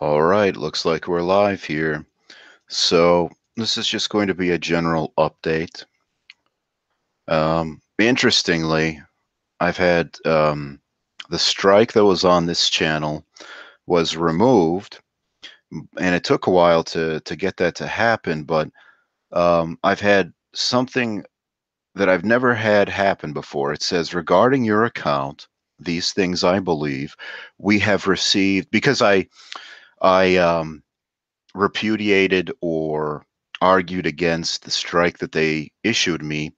All right, looks like we're live here. So this is just going to be a general update. Um, interestingly, I've had um, the strike that was on this channel was removed, and it took a while to to get that to happen. But um, I've had something that I've never had happen before. It says regarding your account, these things I believe we have received because I I um, repudiated or argued against the strike that they issued me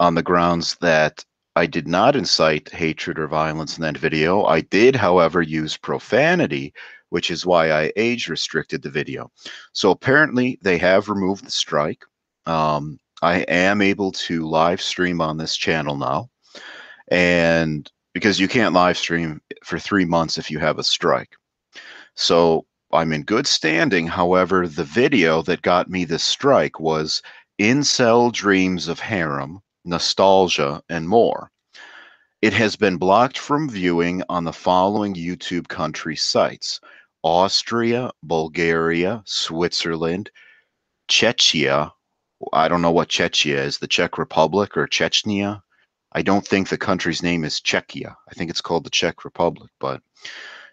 on the grounds that I did not incite hatred or violence in that video. I did, however, use profanity, which is why I age restricted the video. So apparently they have removed the strike. Um, I am able to live stream on this channel now. And because you can't live stream for three months if you have a strike. So I'm in good standing. However, the video that got me the strike was Incel Dreams of Harem, Nostalgia, and More. It has been blocked from viewing on the following YouTube country sites Austria, Bulgaria, Switzerland, Czechia. I don't know what Czechia is, the Czech Republic or Chechnya. I don't think the country's name is Czechia. I think it's called the Czech Republic, but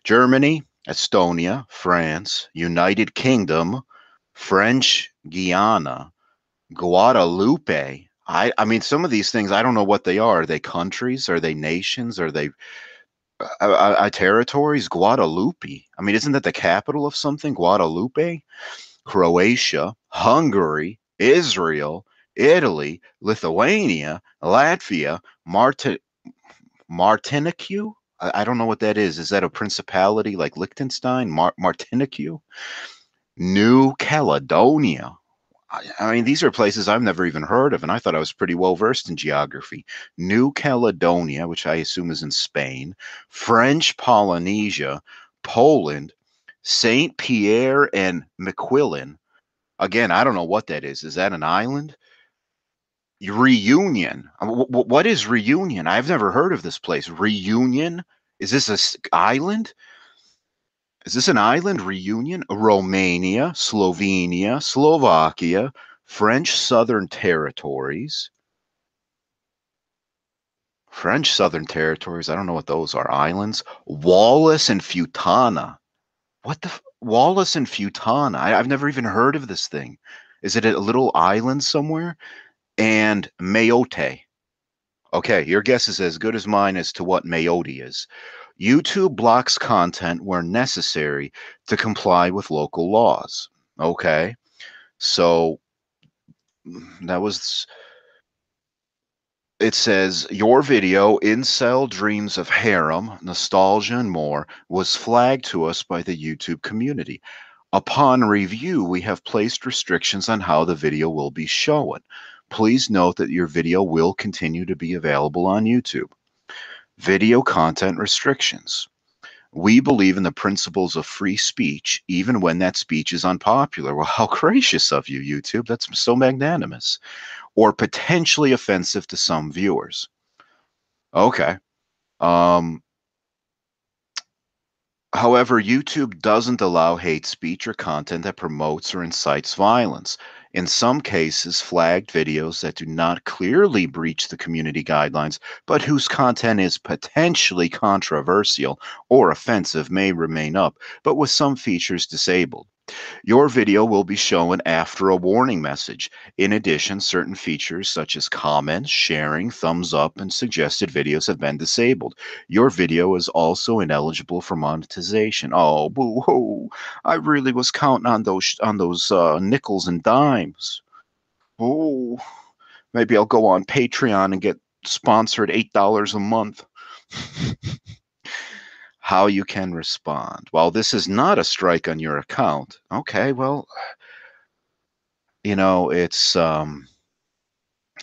Germany, Estonia, France, United Kingdom, French Guiana, Guadalupe. I, I mean, some of these things, I don't know what they are. Are they countries? Are they nations? Are they uh, uh, uh, territories? Guadalupe. I mean, isn't that the capital of something? Guadalupe? Croatia, Hungary, Israel, Italy, Lithuania, Latvia, Martin, Martinique, I, I don't know what that is. Is that a principality like Liechtenstein, Mar- Martinique, New Caledonia? I, I mean, these are places I've never even heard of, and I thought I was pretty well versed in geography. New Caledonia, which I assume is in Spain, French Polynesia, Poland, Saint Pierre and Miquelon. Again, I don't know what that is. Is that an island? Reunion. Uh, what is Reunion? I've never heard of this place. Reunion? Is this a island? Is this an island reunion? Romania, Slovenia, Slovakia, French Southern Territories. French Southern Territories. I don't know what those are. Islands. Wallis and Futuna. What the? Wallis and Futuna. I, I've never even heard of this thing. Is it a little island somewhere? And Mayotte. Okay, your guess is as good as mine as to what Mayotte is. YouTube blocks content where necessary to comply with local laws. Okay, so mm, that was. It says your video, Incel Dreams of Harem, Nostalgia, and More, was flagged to us by the YouTube community. Upon review, we have placed restrictions on how the video will be shown please note that your video will continue to be available on YouTube. Video content restrictions. We believe in the principles of free speech, even when that speech is unpopular. Well, how gracious of you, YouTube. That's so magnanimous. Or potentially offensive to some viewers. Okay. Um, however, YouTube doesn't allow hate speech or content that promotes or incites violence in some cases, flagged videos that do not clearly breach the community guidelines, but whose content is potentially controversial or offensive may remain up, but with some features disabled. Your video will be shown after a warning message. In addition, certain features such as comments, sharing, thumbs up, and suggested videos have been disabled. Your video is also ineligible for monetization. Oh, boo hoo! I really was counting on those on those uh, nickels and dimes. Oh, maybe I'll go on Patreon and get sponsored eight dollars a month. how you can respond. Well, this is not a strike on your account. Okay, well, you know, it's um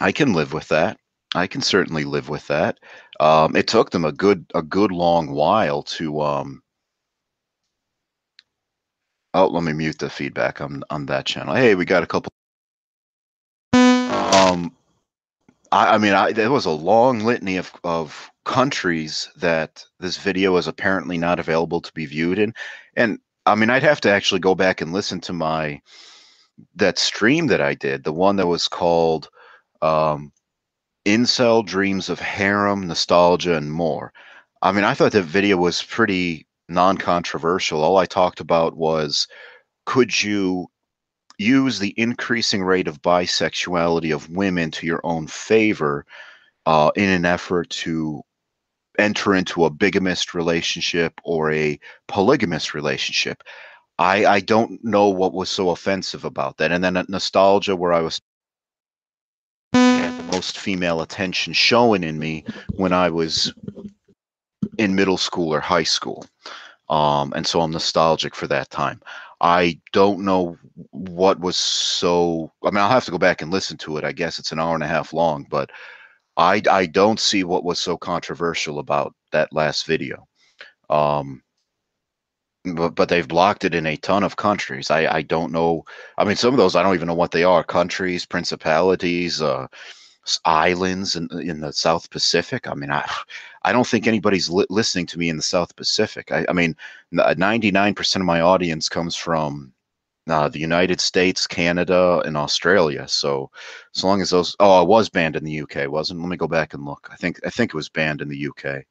I can live with that. I can certainly live with that. Um, it took them a good a good long while to um Oh, let me mute the feedback on on that channel. Hey, we got a couple um I, I mean, I, there was a long litany of, of countries that this video is apparently not available to be viewed in. And I mean, I'd have to actually go back and listen to my that stream that I did, the one that was called um, "Incel Dreams of Harem, Nostalgia, and More." I mean, I thought that video was pretty non-controversial. All I talked about was, could you use the increasing rate of bisexuality of women to your own favor uh, in an effort to enter into a bigamist relationship or a polygamous relationship. I I don't know what was so offensive about that. And then nostalgia, where I was the most female attention shown in me when I was in middle school or high school. Um, and so I'm nostalgic for that time. I don't know what was so. I mean, I'll have to go back and listen to it. I guess it's an hour and a half long, but I I don't see what was so controversial about that last video. Um, but but they've blocked it in a ton of countries. I I don't know. I mean, some of those I don't even know what they are. Countries, principalities, uh, islands in in the South Pacific. I mean, I I don't think anybody's li- listening to me in the South Pacific. I, I mean, ninety nine percent of my audience comes from uh, the United States, Canada, and Australia. So as long as those, oh, it was banned in the UK, wasn't? Let me go back and look. I think I think it was banned in the UK.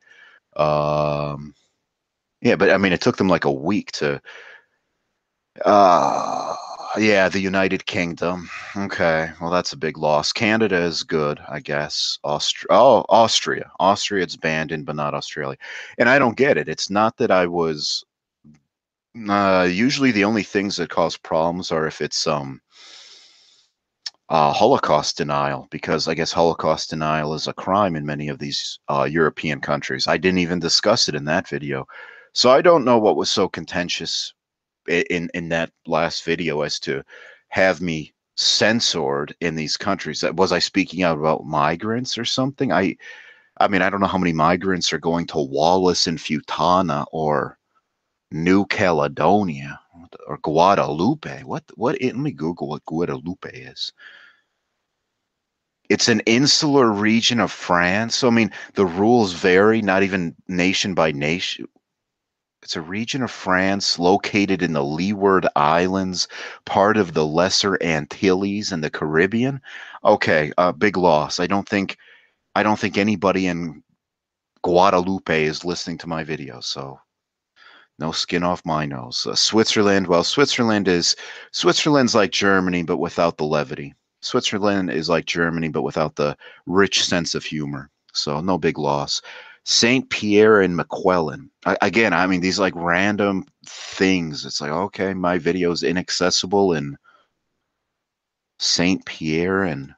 Um, yeah, but I mean, it took them like a week to. Uh, yeah, the United Kingdom. Okay, well, that's a big loss. Canada is good, I guess. Austria. Oh, Austria. Austria, it's banned in, but not Australia. And I don't get it. It's not that I was uh, usually, the only things that cause problems are if it's um, uh, Holocaust denial, because I guess Holocaust denial is a crime in many of these uh, European countries. I didn't even discuss it in that video, so I don't know what was so contentious in in that last video as to have me censored in these countries. That was I speaking out about migrants or something? I, I mean, I don't know how many migrants are going to Wallis and Futuna or New Caledonia or Guadalupe. What what eh, let me Google what Guadalupe is. It's an insular region of France. So I mean the rules vary, not even nation by nation. It's a region of France located in the Leeward Islands, part of the Lesser Antilles in the Caribbean. Okay, uh, big loss. I don't think I don't think anybody in Guadalupe is listening to my video, so no skin off my nose. Uh, Switzerland, well, Switzerland is Switzerland's like Germany, but without the levity. Switzerland is like Germany, but without the rich sense of humor. So no big loss. Saint Pierre and Miquelon. I, again, I mean these like random things. It's like okay, my video is inaccessible in Saint Pierre and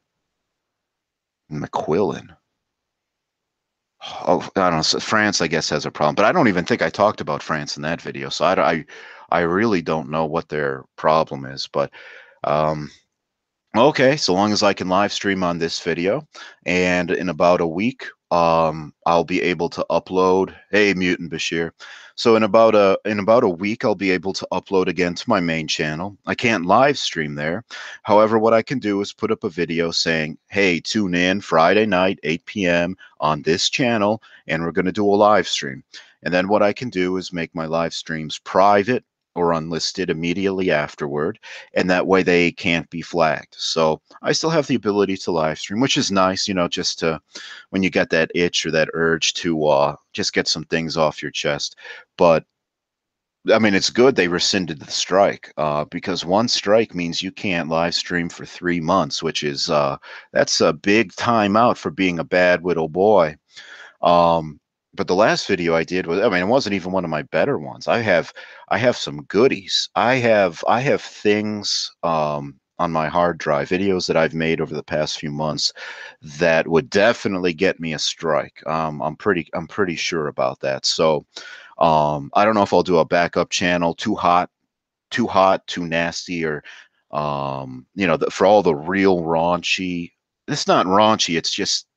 Miquelon. oh, I don't know. France, I guess, has a problem, but I don't even think I talked about France in that video. So I, I, I really don't know what their problem is. But um, okay, so long as I can live stream on this video, and in about a week, um, I'll be able to upload. Hey, Mutant Bashir. So in about a in about a week, I'll be able to upload again to my main channel. I can't live stream there. However, what I can do is put up a video saying, "Hey, tune in Friday night, 8 p.m. on this channel, and we're going to do a live stream." And then what I can do is make my live streams private or unlisted immediately afterward, and that way they can't be flagged. So I still have the ability to live stream, which is nice, you know, just to when you get that itch or that urge to uh, just get some things off your chest. But I mean, it's good they rescinded the strike uh, because one strike means you can't live stream for three months, which is uh, that's a big time out for being a bad little boy. Um, but the last video I did was I mean it wasn't even one of my better ones. I have I have some goodies. I have I have things um on my hard drive, videos that I've made over the past few months that would definitely get me a strike. Um, I'm pretty I'm pretty sure about that. So um, I don't know if I'll do a backup channel too hot, too hot, too nasty, or um, you know, the, for all the real raunchy. It's not raunchy. It's just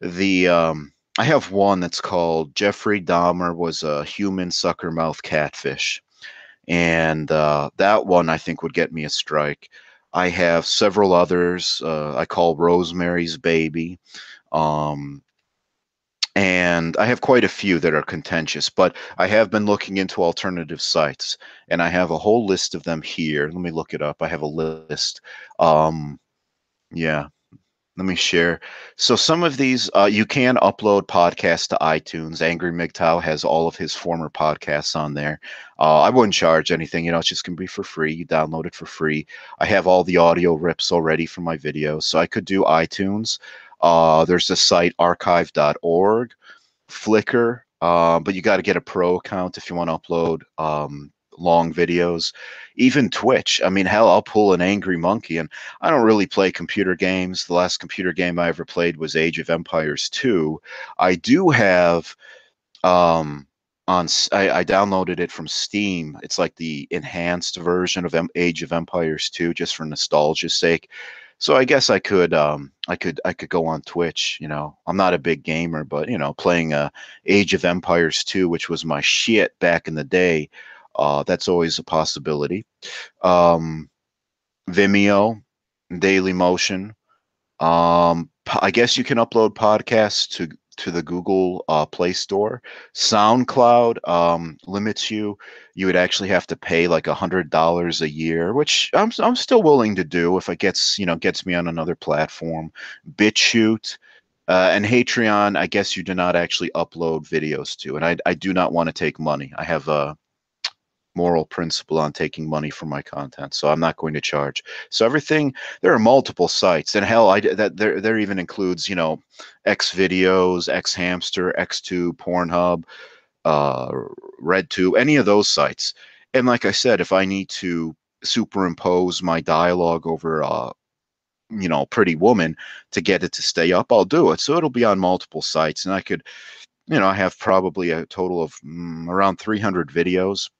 the um, I have one that's called Jeffrey Dahmer was a human sucker mouth catfish. And uh, that one I think would get me a strike. I have several others. Uh, I call Rosemary's Baby. Um, and I have quite a few that are contentious, but I have been looking into alternative sites, and I have a whole list of them here. Let me look it up. I have a list. Um, yeah, let me share. So some of these uh, you can upload podcasts to iTunes. Angry MGTOW has all of his former podcasts on there. Uh, I wouldn't charge anything. You know, it's just gonna be for free. You download it for free. I have all the audio rips already for my videos, so I could do iTunes. Uh, there's a site archive.org, Flickr, uh, but you got to get a pro account if you want to upload um, long videos. Even Twitch. I mean, hell, I'll pull an angry monkey, and I don't really play computer games. The last computer game I ever played was Age of Empires 2. I do have um, on I, I, downloaded it from Steam. It's like the enhanced version of M- Age of Empires 2, just for nostalgia's sake so I guess I could um, I could I could go on Twitch. You know, I'm not a big gamer, but you know, playing uh, Age of Empires 2, which was my shit back in the day, uh, that's always a possibility. Um, Vimeo, Daily Motion. Um, I guess you can upload podcasts to to the Google uh, Play Store. SoundCloud um, limits you. You would actually have to pay like a hundred dollars a year, which I'm I'm still willing to do if it gets you know gets me on another platform. BitChute. Uh, and Patreon, I guess you do not actually upload videos to, and I, I do not want to take money. I have a moral principle on taking money for my content, so I'm not going to charge. So everything there are multiple sites, and hell, I that there there even includes you know X videos, X Hamster, X2, Pornhub, uh, RedTube, any of those sites. And like I said, if I need to superimpose my dialogue over uh, you know pretty woman to get it to stay up i'll do it so it'll be on multiple sites and i could you know i have probably a total of mm, around 300 videos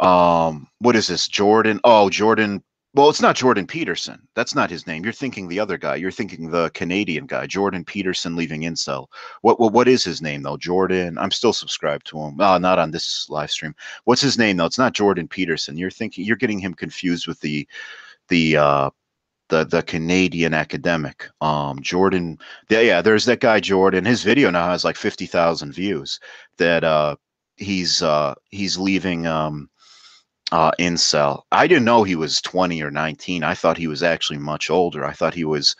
um what is this jordan? Oh jordan well it's not jordan peterson. That's not his name. You're thinking the other guy. You're thinking the canadian guy jordan peterson leaving incel. What what, what is his name though jordan? I'm still subscribed to him. Uh, not on this live stream. What's his name though? It's not jordan peterson. You're thinking you're getting him confused with the the uh the the Canadian academic, um, Jordan. Yeah, yeah, there's that guy Jordan. His video now has like fifty thousand views. That uh, he's uh, he's leaving um, uh, incel. I didn't know he was 20 or 19. I thought he was actually much older. I thought he was,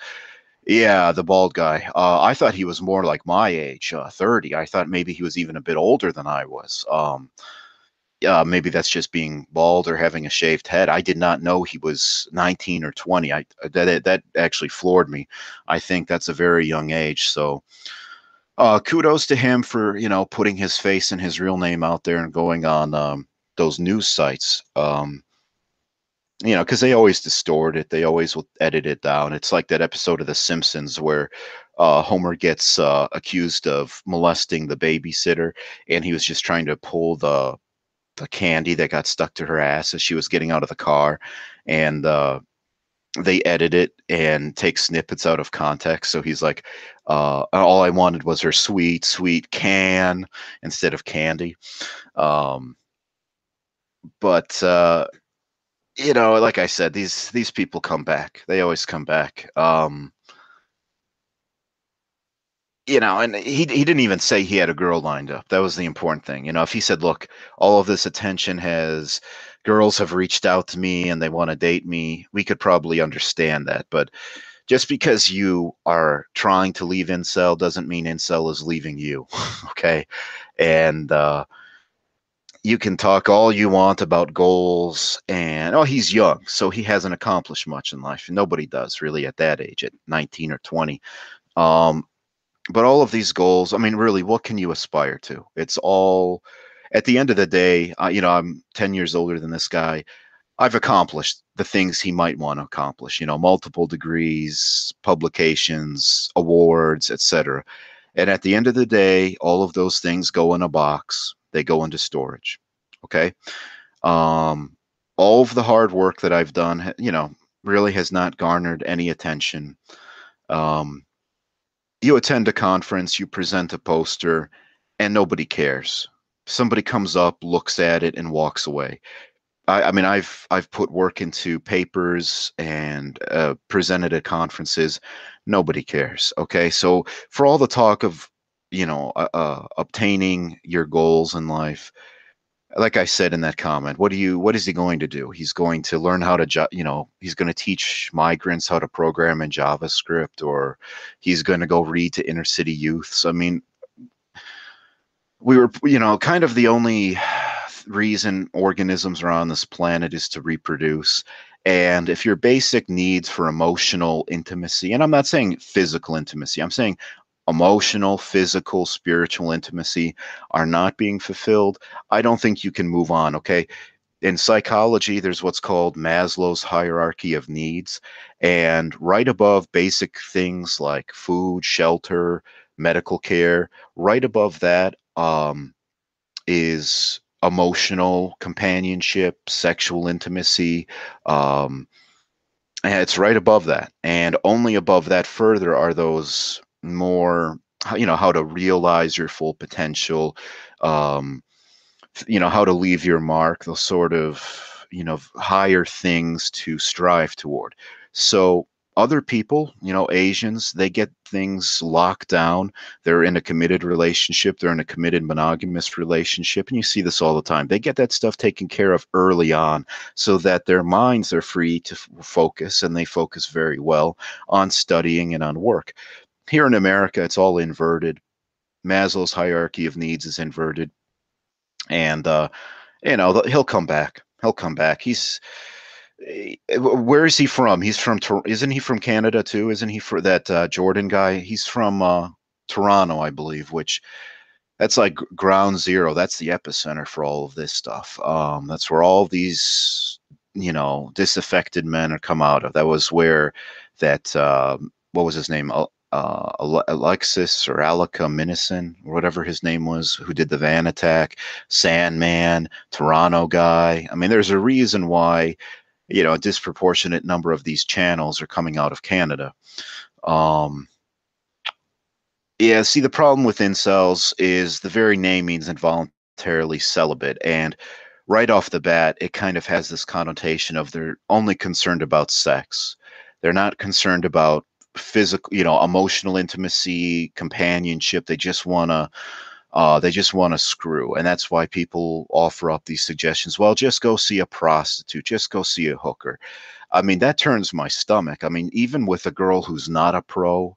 yeah, the bald guy. Uh, I thought he was more like my age, uh, 30. I thought maybe he was even a bit older than I was. Um, yeah, maybe that's just being bald or having a shaved head. I did not know he was 19 or 20. I that that actually floored me. I think that's a very young age. So, uh, kudos to him for you know putting his face and his real name out there and going on um, those news sites. Um, you know, because they always distort it. They always will edit it down. It's like that episode of The Simpsons where uh, Homer gets uh, accused of molesting the babysitter, and he was just trying to pull the the candy that got stuck to her ass as she was getting out of the car, and uh, they edit it and take snippets out of context. So he's like, uh, all I wanted was her sweet, sweet can instead of candy. Um, but uh, you know, like I said, these these people come back. They always come back. Um, you know, and he he didn't even say he had a girl lined up. That was the important thing. You know, if he said, "Look, all of this attention has girls have reached out to me and they want to date me," we could probably understand that. But just because you are trying to leave incel doesn't mean incel is leaving you. okay, and uh, you can talk all you want about goals and oh he's young so he hasn't accomplished much in life. Nobody does really at that age at 19 or 20 um, but all of these goals i mean really what can you aspire to? It's all at the end of the day you know i'm 10 years older than this guy. I've accomplished the things he might want to accomplish you know multiple degrees publications awards etc and at the end of the day all of those things go in a box they go into storage. Okay. Um, all of the hard work that I've done, you know, really has not garnered any attention. Um, you attend a conference, you present a poster, and nobody cares. Somebody comes up, looks at it, and walks away. I, I mean, I've I've put work into papers and uh, presented at conferences Nobody cares. Okay. So for all the talk of, you know, uh, uh, obtaining your goals in life, like I said in that comment, what do you, what is he going to do? He's going to learn how to, you know, he's going to teach migrants how to program in JavaScript, or he's going to go read to inner city youths. I mean, we were, you know, kind of the only reason organisms are on this planet is to reproduce. And if your basic needs for emotional intimacy, and I'm not saying physical intimacy, I'm saying emotional, physical, spiritual intimacy are not being fulfilled, I don't think you can move on, okay? In psychology, there's what's called Maslow's hierarchy of needs. And right above basic things like food, shelter, medical care, right above that um, is emotional companionship, sexual intimacy. Um, and it's right above that. And only above that further are those more, you know, how to realize your full potential, um, you know, how to leave your mark, those sort of, you know, higher things to strive toward. So other people, you know, Asians, they get things locked down. They're in a committed relationship, they're in a committed monogamous relationship, and you see this all the time. They get that stuff taken care of early on so that their minds are free to f- focus and they focus very well on studying and on work. Here in America, it's all inverted. Maslow's hierarchy of needs is inverted. And, uh, you know, he'll come back. He'll come back. He's, Eh, where is he from? He's from isn't he from Canada too? Isn't he for that uh, Jordan guy? He's from uh, Toronto, I believe, which that's like ground zero. That's the epicenter for all of this stuff. Um, that's where all these you know disaffected men are come out of. That was where that uh, what was his name? Uh, Alexis or Alika Minassian, or whatever his name was, who did the van attack, Sandman, Toronto guy. I mean, there's a reason why you know a disproportionate number of these channels are coming out of Canada. Um, yeah, see, the problem with incels is the very name means involuntarily celibate, and right off the bat, it kind of has this connotation of they're only concerned about sex. They're not concerned about physical, you know, emotional intimacy, companionship. They just want to uh, they just want to screw. And that's why people offer up these suggestions. Well, just go see a prostitute, just go see a hooker. I mean, that turns my stomach. I mean, even with a girl who's not a pro,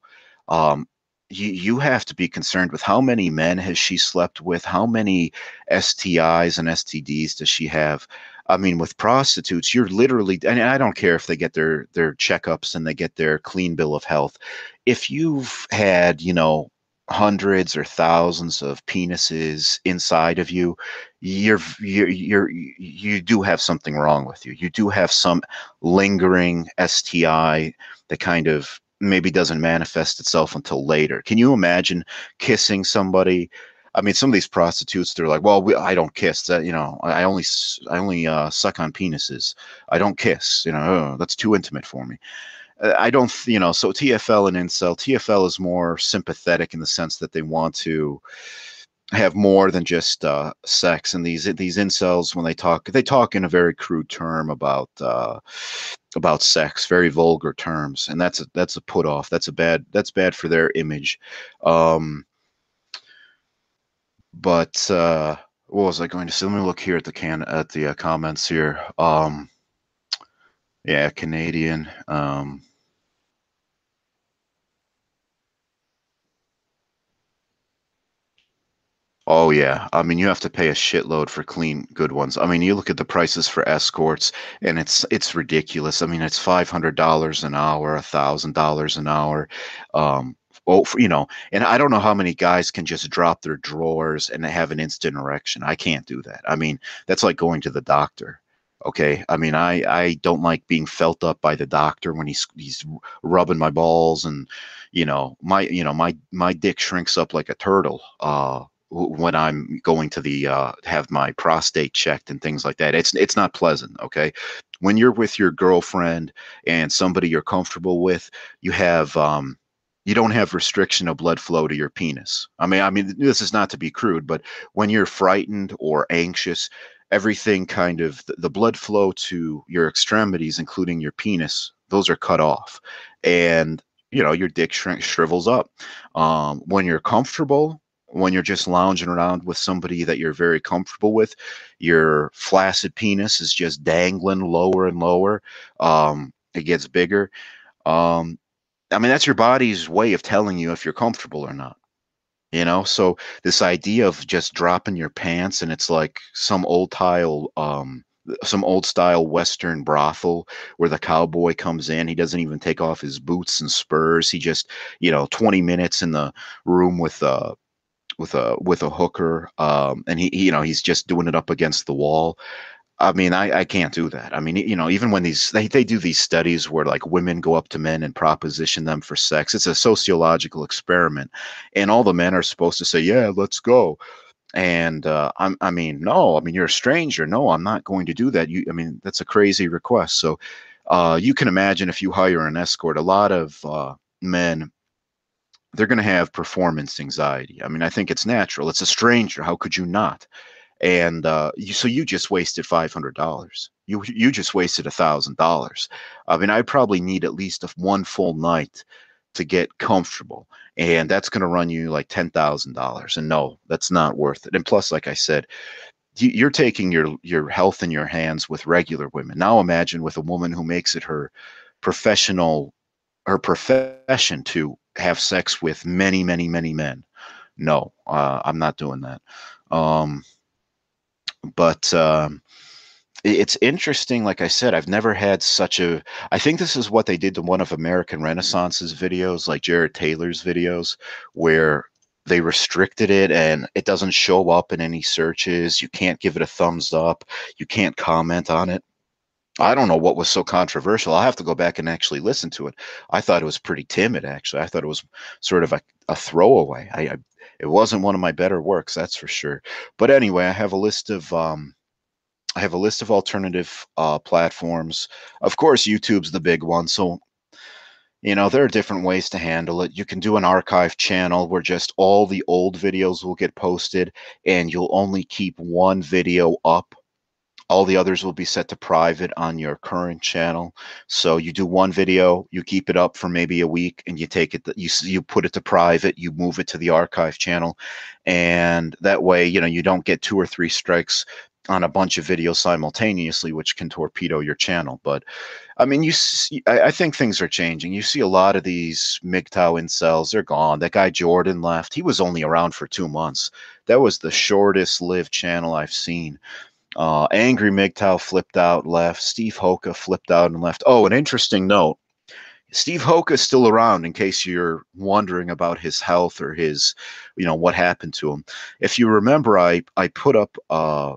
um, you, you have to be concerned with how many men has she slept with, how many STIs and STDs does she have. I mean, with prostitutes, you're literally, and I don't care if they get their their checkups and they get their clean bill of health. If you've had, you know, hundreds or thousands of penises inside of you you're you're, you're you do have something wrong with you you do have some lingering sti that kind of maybe doesn't manifest itself until later can you imagine kissing somebody I mean, some of these prostitutes, they're like, well, we, I don't kiss that, you know, I only, I only uh, suck on penises. I don't kiss, you know, oh, that's too intimate for me. I don't, you know, so TFL and incel, TFL is more sympathetic in the sense that they want to have more than just uh, sex. And these these incels, when they talk, they talk in a very crude term about uh, about sex, very vulgar terms, and that's a that's a put off. That's a bad that's bad for their image. Um, but uh, what was I going to say? Let me look here at the can at the uh, comments here. Um, yeah, Canadian. Um, Oh yeah, I mean you have to pay a shitload for clean, good ones. I mean you look at the prices for escorts, and it's it's ridiculous. I mean it's five hundred dollars an hour, a thousand dollars an hour. Um, oh, you know, and I don't know how many guys can just drop their drawers and have an instant erection. I can't do that. I mean that's like going to the doctor. Okay, I mean I I don't like being felt up by the doctor when he's he's rubbing my balls and you know my you know my my dick shrinks up like a turtle. Uh, when I'm going to the uh, have my prostate checked and things like that. It's it's not pleasant. Okay, when you're with your girlfriend and somebody you're comfortable with, you have um, you don't have restriction of blood flow to your penis. I mean, I mean this is not to be crude, but when you're frightened or anxious, everything kind of the, blood flow to your extremities, including your penis, those are cut off, and you know, your dick shrink, shrivels up. Um, when you're comfortable, when you're just lounging around with somebody that you're very comfortable with, your flaccid penis is just dangling lower and lower. Um, it gets bigger. Um, I mean, that's your body's way of telling you if you're comfortable or not. You know, so this idea of just dropping your pants and it's like some old tile um, some old style western brothel where the cowboy comes in he doesn't even take off his boots and spurs he just you know 20 minutes in the room with a, with a with a hooker um and he, he you know he's just doing it up against the wall I mean, I, I can't do that. I mean, you know, even when these they, they do these studies where like women go up to men and proposition them for sex, it's a sociological experiment, and all the men are supposed to say, "Yeah, let's go," And uh, I'm, I mean, no, I mean, you're a stranger. No, I'm not going to do that. You, I mean, that's a crazy request. So uh, you can imagine if you hire an escort, a lot of uh, men, they're going to have performance anxiety. I mean, I think it's natural. It's a stranger. How could you not? And uh, you, so you just wasted five hundred dollars. You you just wasted a thousand dollars. I mean, I probably need at least one full night to get comfortable and that's going to run you like $10,000 and no that's not worth it and plus like I said you're taking your your health in your hands with regular women now imagine with a woman who makes it her professional her profession to have sex with many many many men no uh, i'm not doing that um, but um, it's interesting like i said i've never had such a i think this is what they did to one of american renaissance's videos like jared taylor's videos where they restricted it and it doesn't show up in any searches. You can't give it a thumbs up. You can't comment on it. I don't know what was so controversial. I'll have to go back and actually listen to it. I thought it was pretty timid actually. I thought it was sort of a, a throwaway. I, I it wasn't one of my better works that's for sure but anyway i have a list of um I have a list of alternative uh, platforms. Of course, YouTube's the big one. So, you know, there are different ways to handle it. You can do an archive channel where just all the old videos will get posted and you'll only keep one video up. All the others will be set to private on your current channel. So you do one video, you keep it up for maybe a week, and you take it, you you put it to private, you move it to the archive channel, and that way, you know, you don't get two or three strikes on a bunch of videos simultaneously, which can torpedo your channel. But I mean, you, see, I, I, think things are changing. You see a lot of these MGTOW incels, they're gone. That guy Jordan left. He was only around for two months. That was the shortest lived channel I've seen. Uh, Angry MGTOW flipped out, left. Steve Hoka flipped out and left. Oh, an interesting note. Steve Hoka is still around in case you're wondering about his health or his, you know, what happened to him. If you remember, I, I put up uh,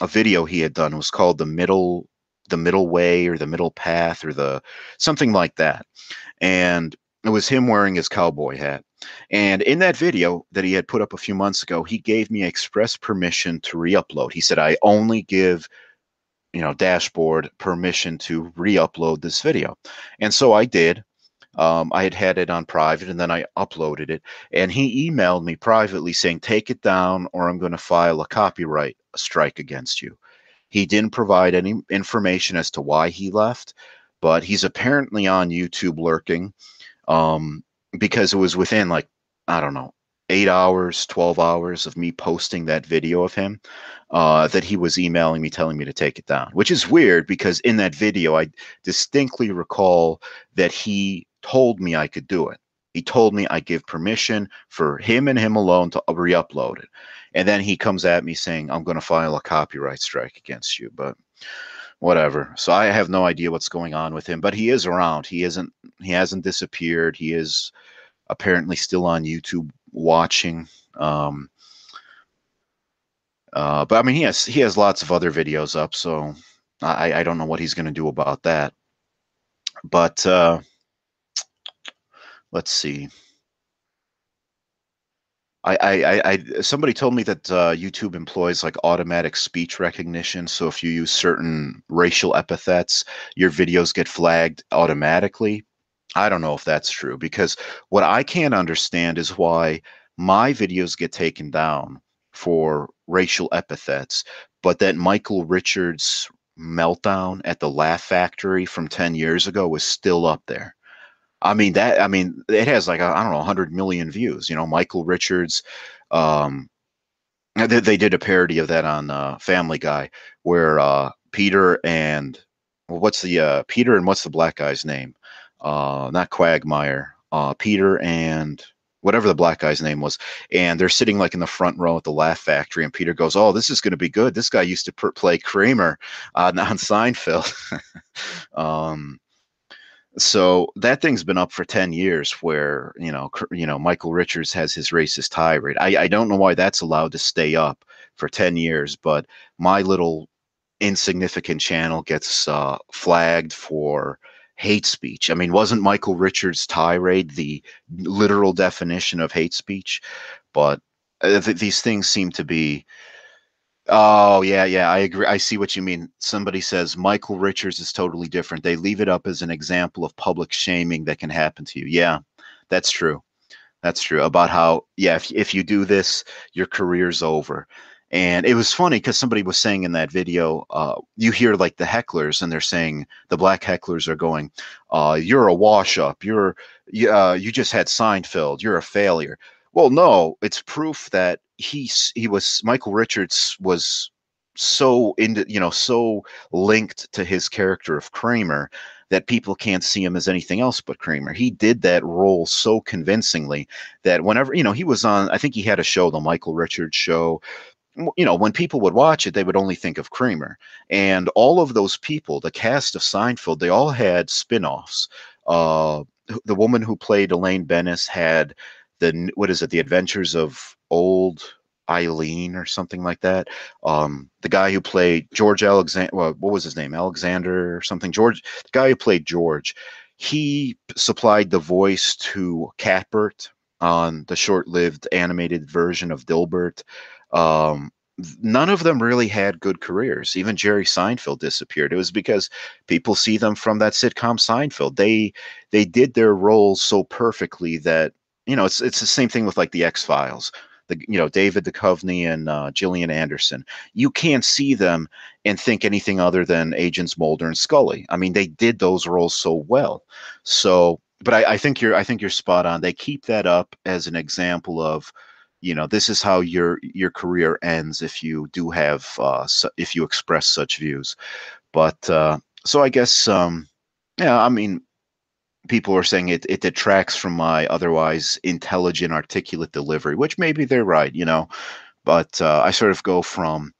a video he had done. It was called the middle the middle way or the middle path or the something like that. And it was him wearing his cowboy hat. And in that video that he had put up a few months ago, he gave me express permission to re-upload. He said, I only give, you know, dashboard permission to re-upload this video. And so I did. Um, I had had it on private and then I uploaded it. And he emailed me privately saying, take it down or I'm going to file a copyright strike against you. He didn't provide any information as to why he left, but he's apparently on YouTube lurking um, because it was within like, I don't know, eight hours, 12 hours of me posting that video of him uh, that he was emailing me telling me to take it down, which is weird because in that video, I distinctly recall that he told me I could do it. He told me I give permission for him and him alone to re upload it. And then he comes at me saying, I'm going to file a copyright strike against you. But whatever. So I have no idea what's going on with him, but he is around. He isn't, he hasn't disappeared. He is apparently still on YouTube watching. Um, uh, but I mean, he has, he has lots of other videos up. So I, I don't know what he's going to do about that. But, uh, let's see. I, I, I, somebody told me that uh, YouTube employs like automatic speech recognition. So if you use certain racial epithets, your videos get flagged automatically. I don't know if that's true because what I can't understand is why my videos get taken down for racial epithets, but that Michael Richards meltdown at the Laugh Factory from 10 years ago was still up there. I mean that. I mean it has like I don't know, 100 million views. You know, Michael Richards. Um, they, they did a parody of that on uh, Family Guy, where uh, Peter and well, what's the uh, Peter and what's the black guy's name? Uh, not Quagmire. Uh, Peter and whatever the black guy's name was, and they're sitting like in the front row at the Laugh Factory, and Peter goes, "Oh, this is going to be good. This guy used to pr- play Kramer on, on Seinfeld." um, so that thing's been up for 10 years where you know you know michael richards has his racist tirade I, I don't know why that's allowed to stay up for 10 years but my little insignificant channel gets uh, flagged for hate speech i mean wasn't michael richards tirade the literal definition of hate speech but uh, th- these things seem to be Oh yeah, yeah, I agree. I see what you mean. Somebody says Michael Richards is totally different. They leave it up as an example of public shaming that can happen to you. Yeah, that's true. That's true about how yeah, if if you do this, your career's over. And it was funny because somebody was saying in that video, uh, you hear like the hecklers, and they're saying the black hecklers are going, uh, "You're a wash up. You're uh, you just had Seinfeld. You're a failure." Well, no, it's proof that he's he was Michael Richards was so into you know so linked to his character of Kramer that people can't see him as anything else but Kramer. He did that role so convincingly that whenever you know he was on, I think he had a show, the Michael Richards show. You know, when people would watch it, they would only think of Kramer. And all of those people, the cast of Seinfeld, they all had spin-offs. Uh, the woman who played Elaine Benes had the what is it? The Adventures of Old Eileen or something like that. Um, the guy who played George Alexander, well, what was his name? Alexander or something. George, the guy who played George, he supplied the voice to Catbert on the short-lived animated version of Dilbert. Um, none of them really had good careers. Even Jerry Seinfeld disappeared. It was because people see them from that sitcom Seinfeld. They they did their roles so perfectly that you know, it's it's the same thing with like the X Files. The you know David Duchovny and uh, Gillian Anderson. You can't see them and think anything other than Agents Mulder and Scully. I mean, they did those roles so well. So, but I, I think you're I think you're spot on. They keep that up as an example of you know this is how your your career ends if you do have uh, if you express such views but uh, so i guess um yeah i mean people are saying it, it detracts from my otherwise intelligent, articulate delivery, which maybe they're right, you know. But uh, I sort of go from,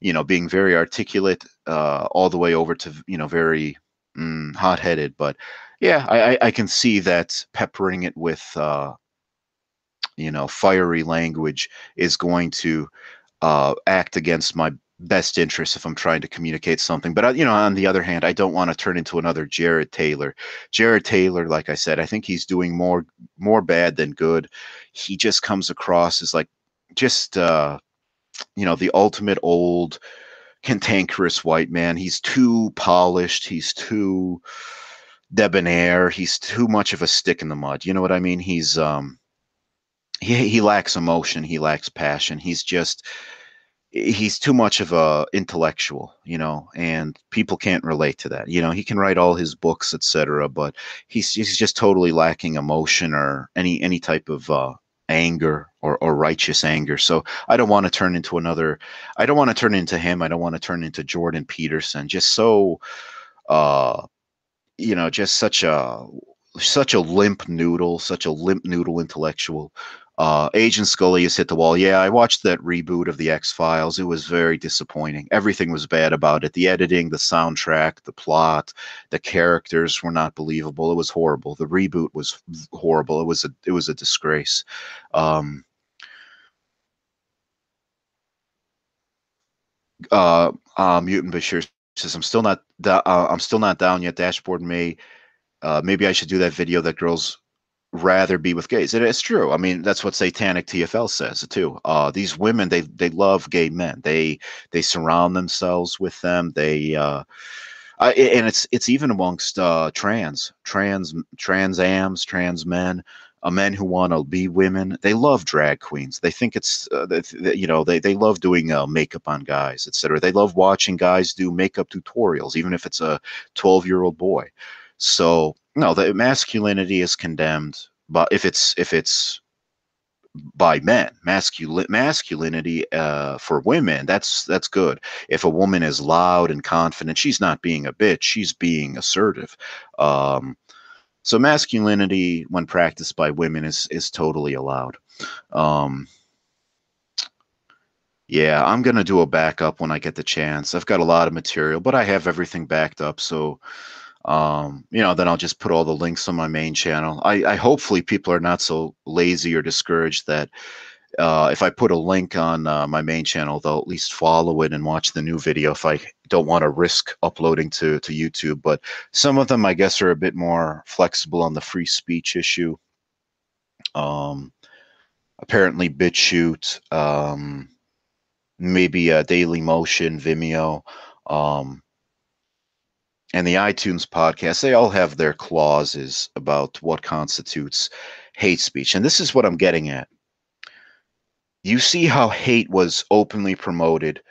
you know, being very articulate uh, all the way over to, you know, very mm, hot headed. But yeah, I, I can see that peppering it with, uh, you know, fiery language is going to uh, act against my best interest if I'm trying to communicate something. But uh, you know, on the other hand, I don't want to turn into another Jared Taylor. Jared Taylor, like I said, I think he's doing more more bad than good. He just comes across as like just uh, you know the ultimate old cantankerous white man. He's too polished. He's too debonair. He's too much of a stick in the mud. You know what I mean? He's um he he lacks emotion. He lacks passion. He's just he's too much of a intellectual you know and people can't relate to that you know he can write all his books etc but he's he's just totally lacking emotion or any any type of uh, anger or, or righteous anger so i don't want to turn into another i don't want to turn into him i don't want to turn into jordan peterson just so uh you know just such a such a limp noodle such a limp noodle intellectual uh, Agent Scully has hit the wall. Yeah, I watched that reboot of the X Files. It was very disappointing. Everything was bad about it. The editing, the soundtrack, the plot, the characters were not believable. It was horrible. The reboot was horrible. It was a it was a disgrace. Um, uh, uh, Mutant Bashir says, "I'm still not. Da- uh, I'm still not down yet. Dashboard may. Uh, maybe I should do that video that girls rather be with gays. It is true. I mean, that's what Satanic TFL says too. Uh, these women, they they love gay men. They they surround themselves with them. They uh, and it's it's even amongst uh, trans trans trans ams trans men. Uh, men who want to be women, they love drag queens. They think it's, uh, they, you know, they, they love doing uh, makeup on guys, etc. They love watching guys do makeup tutorials, even if it's a 12 year old boy. So no, the masculinity is condemned, but if it's if it's by men. Masculine masculinity uh, for women that's that's good. If a woman is loud and confident she's not being a bitch she's being assertive. Um, so masculinity when practiced by women is is totally allowed. Um, yeah i'm gonna do a backup when i get the chance. I've got a lot of material but i have everything backed up so um, you know, then I'll just put all the links on my main channel. I, I hopefully people are not so lazy or discouraged that uh, if I put a link on uh, my main channel, they'll at least follow it and watch the new video if I don't want to risk uploading to, to YouTube. But some of them, I guess, are a bit more flexible on the free speech issue. Um, apparently, BitChute, um, maybe a Daily Motion, Vimeo. Um, and the iTunes podcast, they all have their clauses about what constitutes hate speech. And this is what I'm getting at. You see how hate was openly promoted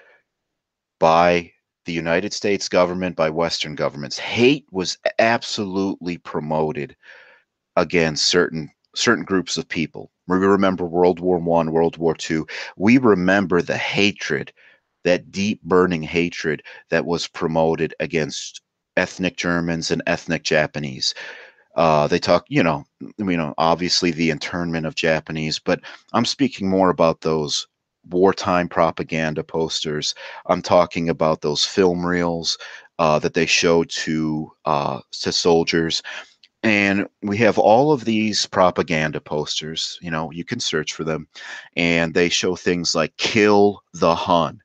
by the United States government, by Western governments. Hate was absolutely promoted against certain certain groups of people. We remember World War One, World War Two. We remember the hatred, that deep burning hatred that was promoted against ethnic Germans and ethnic Japanese. Uh, they talk, you know, you know, obviously the internment of Japanese, but I'm speaking more about those wartime propaganda posters. I'm talking about those film reels uh, that they show to uh, to soldiers. And we have all of these propaganda posters, you know, you can search for them, and they show things like kill the Hun,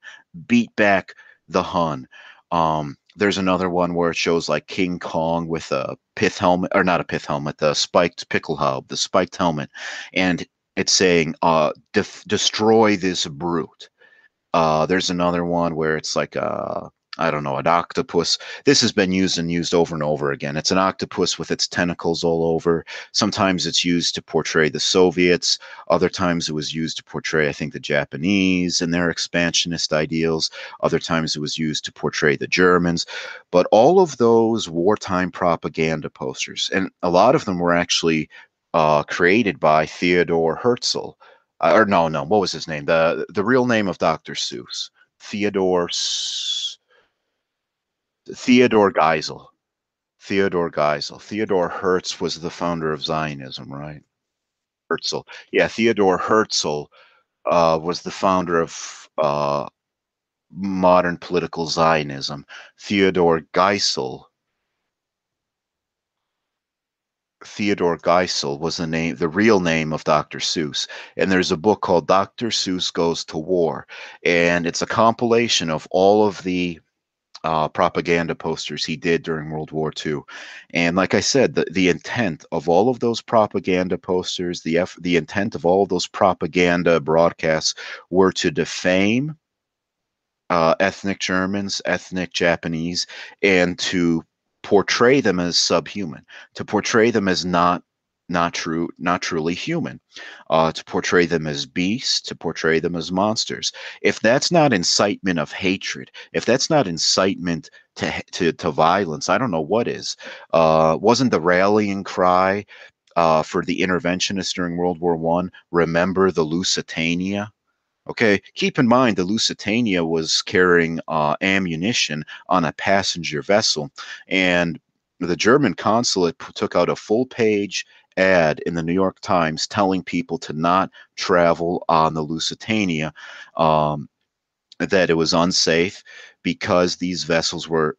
beat back the Hun, um, there's another one where it shows like King Kong with a pith helmet, or not a pith helmet, the spiked Pickelhaube, the spiked helmet, and it's saying, uh, def- "Destroy this brute." Uh, there's another one where it's like a I don't know, an octopus. This has been used and used over and over again. It's an octopus with its tentacles all over. Sometimes it's used to portray the Soviets. Other times it was used to portray, I think, the Japanese and their expansionist ideals. Other times it was used to portray the Germans. But all of those wartime propaganda posters, and a lot of them were actually uh, created by Theodore Herzl. Uh, or no, no, what was his name? The the real name of Dr. Seuss. Theodore Theodore Geisel. Theodore Geisel. Theodore Hertz was the founder of Zionism, right? Herzl. Yeah, Theodore Herzl uh, was the founder of uh, modern political Zionism. Theodore Geisel. Theodore Geisel was the name, the real name of Dr. Seuss. And there's a book called Dr. Seuss Goes to War. And it's a compilation of all of the uh, propaganda posters he did during World War II. And like I said, the, the intent of all of those propaganda posters, the F, the intent of all of those propaganda broadcasts were to defame uh, ethnic Germans, ethnic Japanese, and to portray them as subhuman, to portray them as not not true, not truly human, uh, to portray them as beasts, to portray them as monsters. If that's not incitement of hatred, if that's not incitement to to, to violence, I don't know what is. Uh, wasn't the rallying cry uh, for the interventionists during World War One? Remember the Lusitania. Okay, keep in mind the Lusitania was carrying uh, ammunition on a passenger vessel, and the German consulate took out a full page ad in the New York Times telling people to not travel on the Lusitania, um, that it was unsafe because these vessels were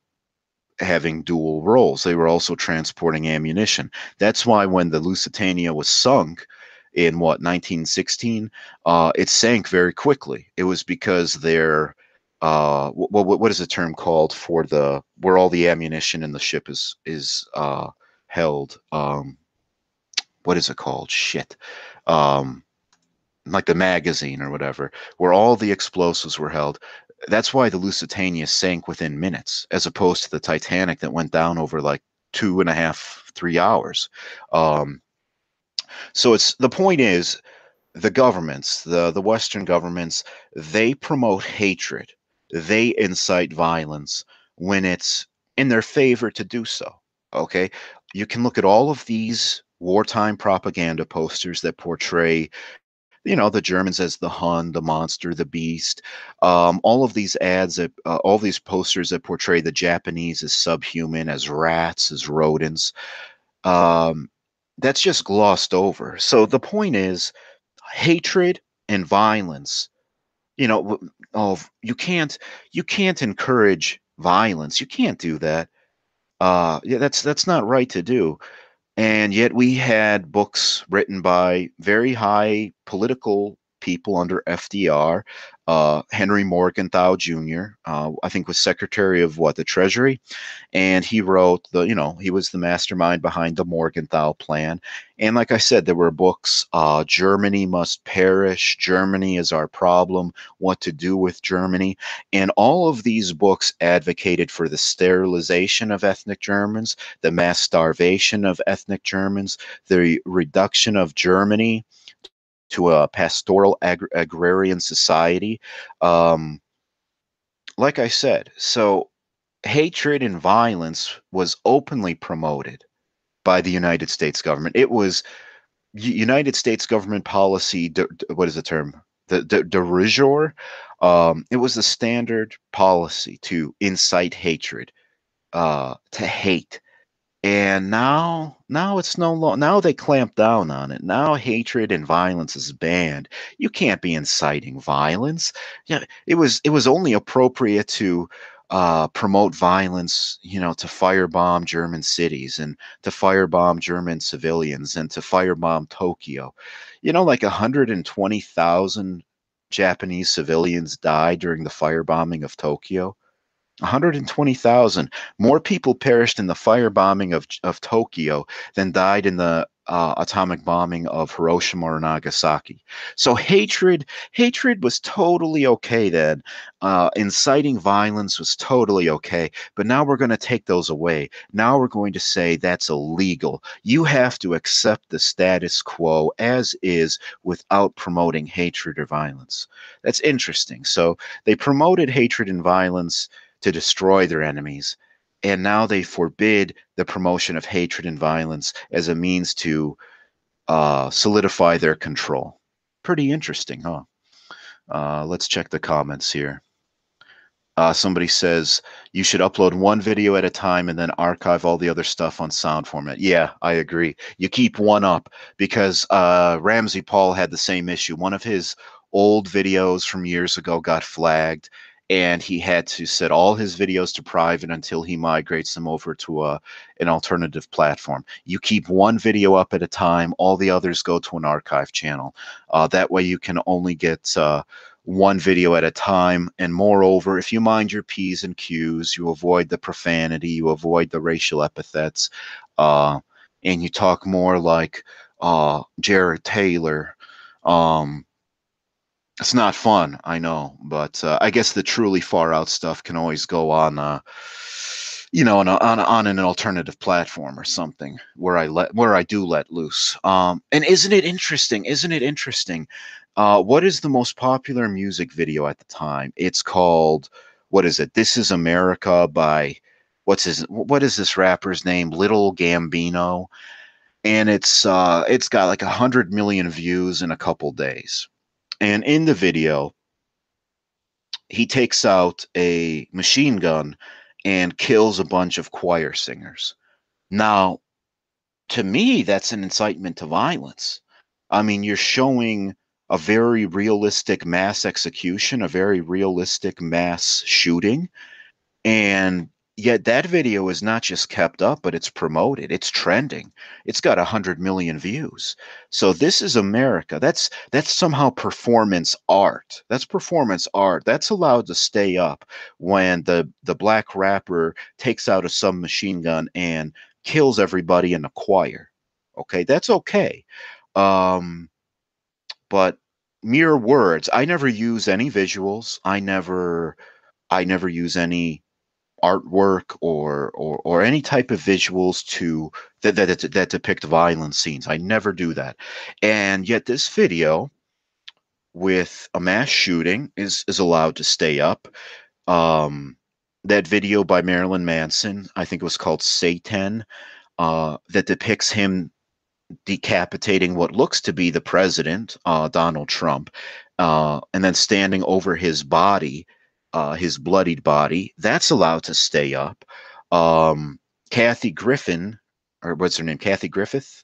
having dual roles. They were also transporting ammunition. That's why when the Lusitania was sunk in what 1916, uh, it sank very quickly. It was because their uh, what, what is the term called for the where all the ammunition in the ship is is uh, held? Um, what is it called? Shit. Um, like the magazine or whatever, where all the explosives were held. That's why the Lusitania sank within minutes, as opposed to the Titanic that went down over like two and a half, three hours. Um, so it's the point is the governments, the the Western governments, they promote hatred, they incite violence when it's in their favor to do so Okay, you can look at all of these wartime propaganda posters that portray you know the Germans as the Hun, the monster, the beast. Um, all of these ads, that, uh, all these posters that portray the Japanese as subhuman, as rats, as rodents. Um, that's just glossed over. So the point is, hatred and violence. You know, oh, you can't you can't encourage violence. You can't do that. Uh, yeah, that's that's not right to do. And yet we had books written by very high political people under FDR. Uh, Henry Morgenthau Jr., uh, I think was Secretary of what, the Treasury? And he wrote the, you know, he was the mastermind behind the Morgenthau Plan. And like I said, there were books, uh, Germany Must Perish, Germany is Our Problem, What to Do with Germany. And all of these books advocated for the sterilization of ethnic Germans, the mass starvation of ethnic Germans, the reduction of Germany to a pastoral ag- agrarian society. Um, like I said, so hatred and violence was openly promoted by the United States government. It was United States government policy. De, de, what is the term? The de, de. Um, it was the standard policy to incite hatred, uh, to hate, and now now it's no longer now they clamp down on it. Now hatred and violence is banned. You can't be inciting violence. Yeah it was it was only appropriate to uh, promote violence you know to firebomb german cities and to firebomb german civilians and to firebomb tokyo. You know like 120000 japanese civilians died during the firebombing of tokyo 120,000 more people perished in the firebombing of, of Tokyo than died in the uh, atomic bombing of Hiroshima or Nagasaki. So hatred, hatred was totally okay then. Uh, inciting violence was totally okay. But now we're going to take those away. Now we're going to say that's illegal. You have to accept the status quo as is without promoting hatred or violence. That's interesting. So they promoted hatred and violence to destroy their enemies. And now they forbid the promotion of hatred and violence as a means to uh, solidify their control. Pretty interesting, huh? Uh, let's check the comments here. Uh, somebody says you should upload one video at a time and then archive all the other stuff on sound format. Yeah, I agree. You keep one up because uh, RamZPaul had the same issue. One of his old videos from years ago got flagged and he had to set all his videos to private until he migrates them over to a an alternative platform. You keep one video up at a time; all the others go to an archive channel. Uh, that way, you can only get uh, one video at a time. And moreover, if you mind your p's and q's, you avoid the profanity, you avoid the racial epithets, uh, and you talk more like uh, Jared Taylor. Um, it's not fun, I know, but uh, I guess the truly far out stuff can always go on, uh, you know, on, a, on, on an alternative platform or something where I let where I do let loose. Um, and isn't it interesting? Isn't it interesting? Uh, what is the most popular music video at the time? It's called what is it? This is America by what's his what is this rapper's name? Little Gambino, and it's uh, it's got like a hundred million views in a couple days and in the video, he takes out a machine gun and kills a bunch of choir singers. Now, to me, that's an incitement to violence. I mean, you're showing a very realistic mass execution, a very realistic mass shooting. And Yet that video is not just kept up, but it's promoted. It's trending. It's got a hundred million views. So this is America. That's that's somehow performance art. That's performance art. That's allowed to stay up when the the black rapper takes out a submachine gun and kills everybody in the choir. Okay, that's okay. Um, but mere words. I never use any visuals. I never I never use any artwork or or or any type of visuals to that that that depict violent scenes. I never do that, and yet this video with a mass shooting is is allowed to stay up. Um, that video by Marilyn Manson, I think it was called Satan, uh, that depicts him decapitating what looks to be the president, uh, Donald Trump, uh, and then standing over his body, uh, his bloodied body. That's allowed to stay up. Um, Kathy Griffin, or what's her name? Kathy Griffith?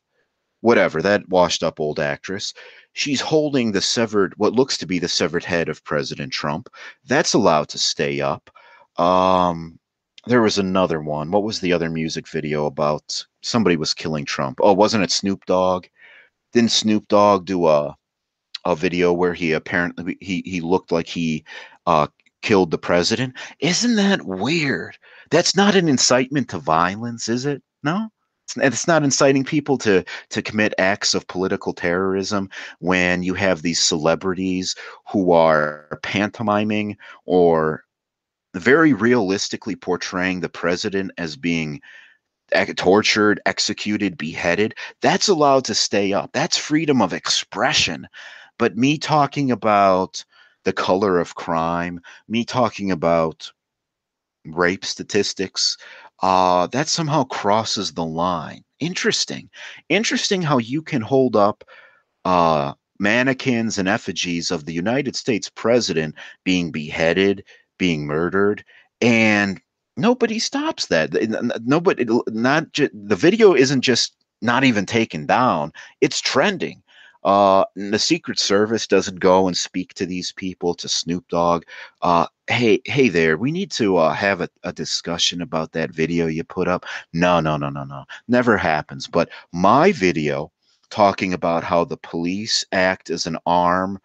Whatever, that washed up old actress. She's holding the severed, what looks to be the severed head of President Trump. That's allowed to stay up. Um, there was another one. What was the other music video about somebody was killing Trump? Oh, wasn't it Snoop Dogg? Didn't Snoop Dogg do a a video where he apparently he he looked like he uh, killed the president? Isn't that weird? That's not an incitement to violence, is it? No. It's not inciting people to to commit acts of political terrorism when you have these celebrities who are pantomiming or very realistically portraying the president as being tortured, executed, beheaded, that's allowed to stay up. That's freedom of expression. But me talking about the color of crime, me talking about rape statistics, uh, that somehow crosses the line. Interesting. Interesting how you can hold up uh, mannequins and effigies of the United States president being beheaded, being murdered, and nobody stops that. Nobody, not just the video isn't just not even taken down; it's trending. Uh, the Secret Service doesn't go and speak to these people, to Snoop Dogg. Uh, hey, hey there, we need to uh, have a, a discussion about that video you put up. No, no, no, no, no, never happens. But my video talking about how the police act as an arm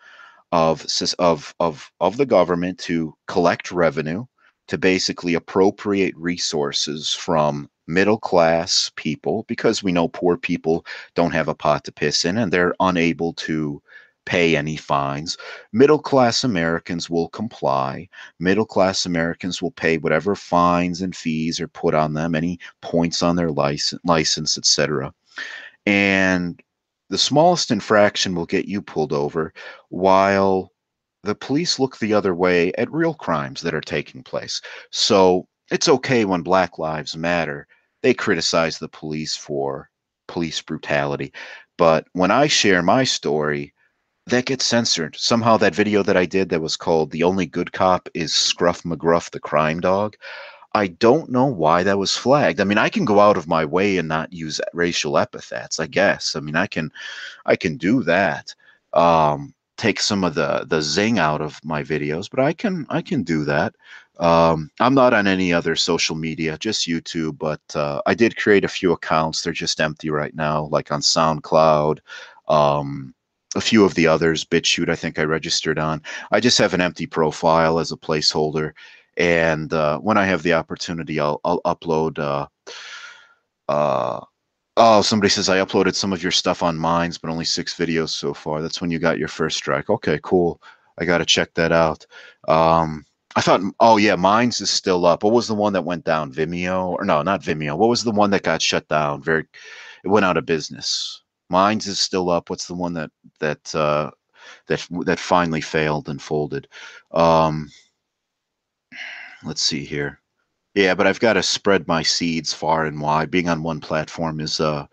of of of of the government to collect revenue to basically appropriate resources from middle class people because we know poor people don't have a pot to piss in and they're unable to pay any fines. Middle class Americans will comply. Middle class Americans will pay whatever fines and fees are put on them, any points on their license, license etc. And the smallest infraction will get you pulled over while the police look the other way at real crimes that are taking place. So it's okay when Black Lives Matter, they criticize the police for police brutality. But when I share my story, that gets censored. Somehow that video that I did that was called The Only Good Cop is Scruff McGruff the Crime Dog. I don't know why that was flagged. I mean, I can go out of my way and not use racial epithets. I guess. I mean, I can, I can do that. Um, take some of the the zing out of my videos, but I can I can do that. Um, I'm not on any other social media, just YouTube. But uh, I did create a few accounts. They're just empty right now, like on SoundCloud. Um, a few of the others, BitChute, I think I registered on. I just have an empty profile as a placeholder and uh, when I have the opportunity, I'll I'll upload. Uh, uh, oh, somebody says I uploaded some of your stuff on Minds, but only six videos so far. That's when you got your first strike. Okay, cool. I got to check that out. Um, I thought, oh yeah, Minds is still up. What was the one that went down? Vimeo or no, not Vimeo. What was the one that got shut down? Very, it went out of business. Minds is still up. What's the one that that uh, that that finally failed and folded? Um, let's see here. Yeah, but I've got to spread my seeds far and wide. Being on one platform is a,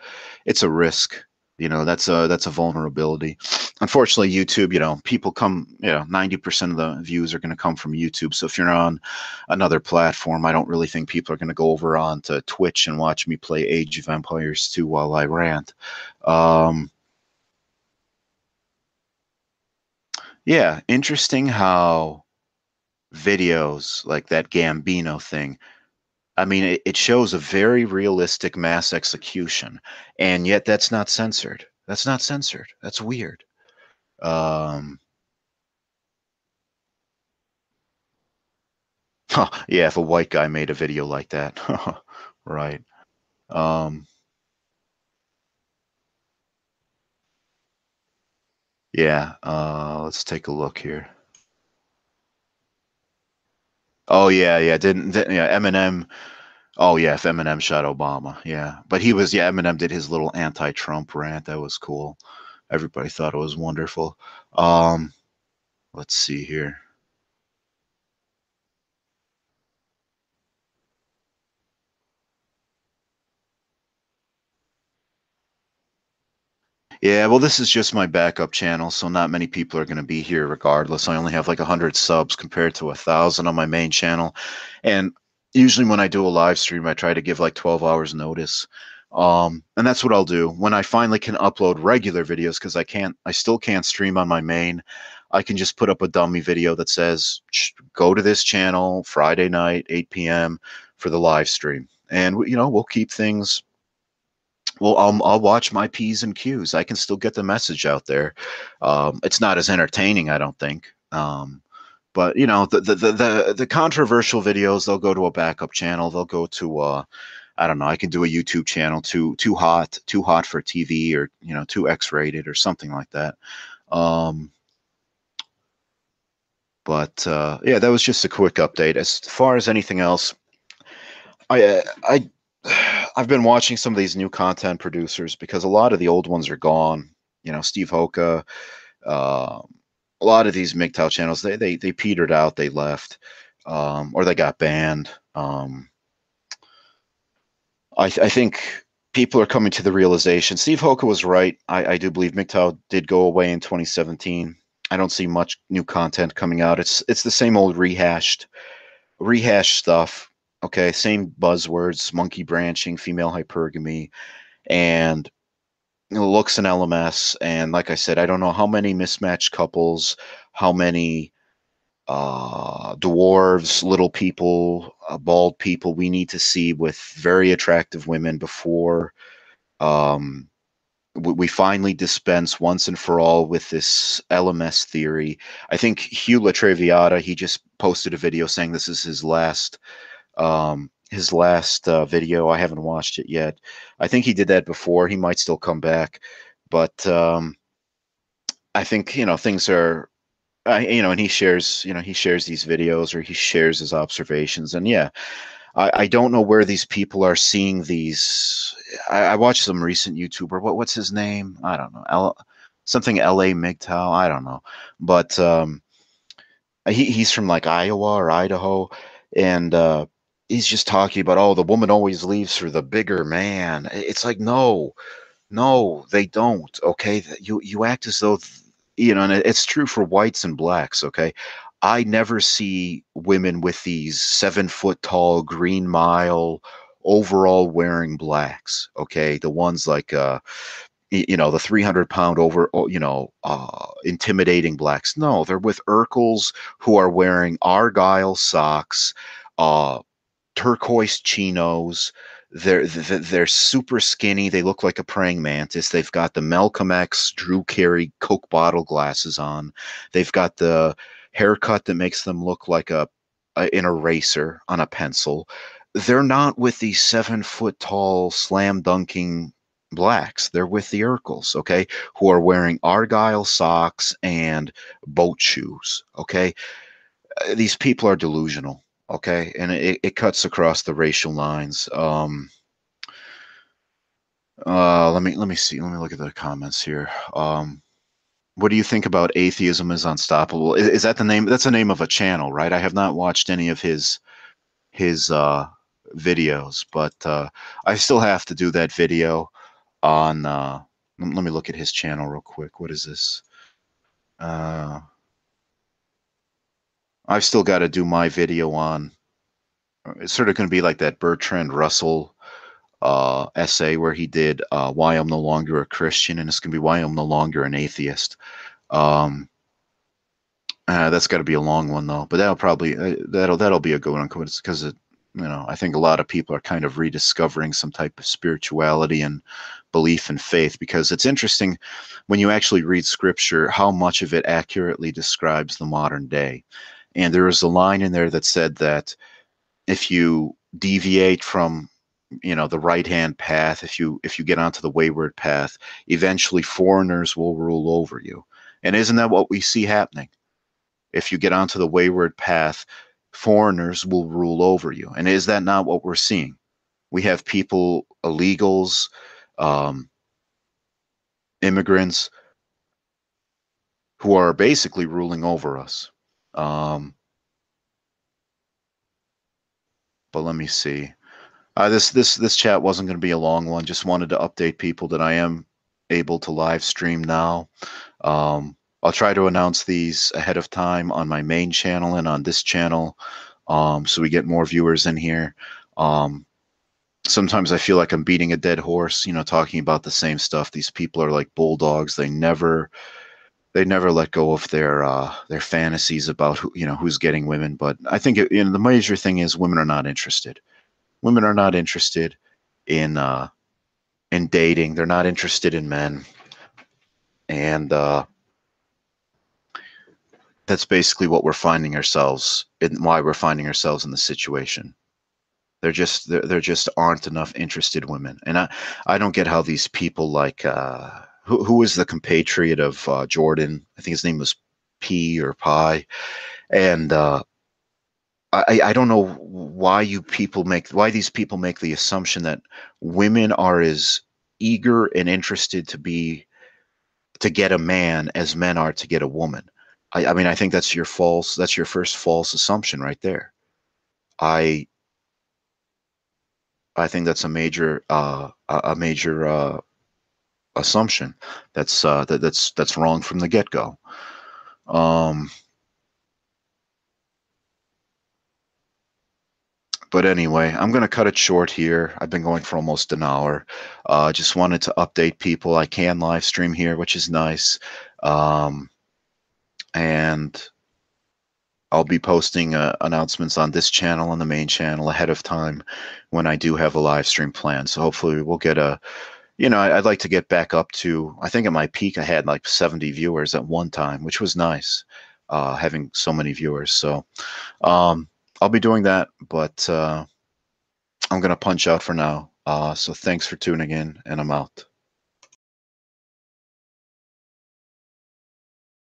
it's a risk. You know, that's a that's a vulnerability. Unfortunately, YouTube, you know, people come, you know, 90% of the views are going to come from YouTube. So if you're on another platform, I don't really think people are going to go over on to Twitch and watch me play Age of Empires 2 while I rant. Um yeah, interesting how videos like that Gambino thing. I mean, it, it shows a very realistic mass execution, and yet that's not censored. That's not censored. That's weird. Um, huh, yeah, if a white guy made a video like that, right? Um, yeah, uh, let's take a look here. Oh yeah, yeah. Didn't, didn't yeah Eminem? Oh yeah, if Eminem shot Obama, yeah. But he was yeah. Eminem did his little anti-Trump rant. That was cool. Everybody thought it was wonderful. Um, let's see here. Yeah, well, this is just my backup channel, so not many people are going to be here regardless. I only have like 100 subs compared to a 1,000 on my main channel. And usually when I do a live stream, I try to give like 12 hours notice. Um, and that's what I'll do when I finally can upload regular videos because I can't, I still can't stream on my main. I can just put up a dummy video that says, go to this channel Friday night, 8 p.m. for the live stream. And, you know, we'll keep things well, I'll, I'll watch my P's and Q's. I can still get the message out there. Um, it's not as entertaining, I don't think. Um, but you know, the, the, the, the, the controversial videos, they'll go to a backup channel. They'll go to, uh, I don't know, I can do a YouTube channel too, too hot, too hot for TV or, you know, too X rated or something like that. Um, but, uh, yeah, that was just a quick update. As far as anything else, I, uh, I, I've been watching some of these new content producers because a lot of the old ones are gone. You know, Steve Hoka, uh, a lot of these MGTOW channels, they they they petered out, they left, um, or they got banned. Um, I, I think people are coming to the realization. Steve Hoka was right. I, I do believe MGTOW did go away in 2017. I don't see much new content coming out. It's it's the same old rehashed, rehashed stuff okay same buzzwords monkey branching female hypergamy and looks and lms and like i said i don't know how many mismatched couples how many uh, dwarves little people uh, bald people we need to see with very attractive women before um, we finally dispense once and for all with this LMS theory. I think Hugh LaTraviata, he just posted a video saying this is his last um, his last uh, video. I haven't watched it yet. I think he did that before. He might still come back, but um, I think you know things are. Uh, you know, and he shares. You know, he shares these videos or he shares his observations, and yeah. I, I don't know where these people are seeing these. I, I watched some recent YouTuber. What what's his name? I don't know. L, something L.A. MGTOW. I don't know, but um, he he's from like Iowa or Idaho, and uh, he's just talking about oh the woman always leaves for the bigger man. It's like no no they don't okay? You you act as though you know and it's true for whites and blacks okay? I never see women with these seven foot tall green mile overall wearing blacks okay? The ones like uh you know the 300 pound over you know uh intimidating blacks. No they're with urkels who are wearing argyle socks uh turquoise chinos. They're they're super skinny. They look like a praying mantis. They've got the Malcolm X Drew Carey Coke bottle glasses on. They've got the haircut that makes them look like a, in a an eraser on a pencil. They're not with these seven foot tall slam dunking blacks. They're with the Urkels, okay, who are wearing argyle socks and boat shoes. Okay, uh, these people are delusional okay and it, it cuts across the racial lines. Um uh let me let me see let me look at the comments here. Um what do you think about atheism is unstoppable? Is, is that the name that's the name of a channel right? I have not watched any of his his uh videos but uh i still have to do that video on uh let me look at his channel real quick. What is this? Uh I've still got to do my video on. It's sort of going to be like that Bertrand Russell uh, essay where he did uh, "Why I'm No Longer a Christian," and it's going to be "Why I'm No Longer an Atheist." Um, uh, that's got to be a long one though, but that'll probably uh, that'll that'll be a good one because it, you know I think a lot of people are kind of rediscovering some type of spirituality and belief and faith because it's interesting when you actually read scripture how much of it accurately describes the modern day and there was a line in there that said that if you deviate from you know the right hand path if you if you get onto the wayward path eventually foreigners will rule over you. And isn't that what we see happening? If you get onto the wayward path foreigners will rule over you. And is that not what we're seeing? We have people illegals um, immigrants who are basically ruling over us um, but let me see. Uh, this this this chat wasn't going to be a long one. Just wanted to update people that I am able to live stream now. Um, I'll try to announce these ahead of time on my main channel and on this channel um, so we get more viewers in here. Um, sometimes I feel like I'm beating a dead horse, you know, talking about the same stuff. These people are like bulldogs. They never they never let go of their uh, their fantasies about who you know who's getting women. But I think it, you know the major thing is women are not interested. Women are not interested in uh, in dating. They're not interested in men, and uh, that's basically what we're finding ourselves and why we're finding ourselves in the situation. There just there, there just aren't enough interested women, and I I don't get how these people like uh, who who is the compatriot of uh, Jordan? I think his name was P or Pi, and uh, I I don't know why you people make why these people make the assumption that women are as eager and interested to be to get a man as men are to get a woman. I, I mean, I think that's your false. That's your first false assumption right there. I I think that's a major uh, a major uh, assumption that's uh, that, that's that's wrong from the get go. Um, but anyway, I'm going to cut it short here. I've been going for almost an hour. Uh, just wanted to update people. I can live stream here, which is nice. Um, and I'll be posting uh, announcements on this channel and the main channel ahead of time when I do have a live stream plan. So hopefully we'll get a, you know, I'd like to get back up to, I think at my peak I had like 70 viewers at one time, which was nice, uh, having so many viewers. So um, I'll be doing that, but uh, I'm going to punch out for now. Uh, so thanks for tuning in and I'm out.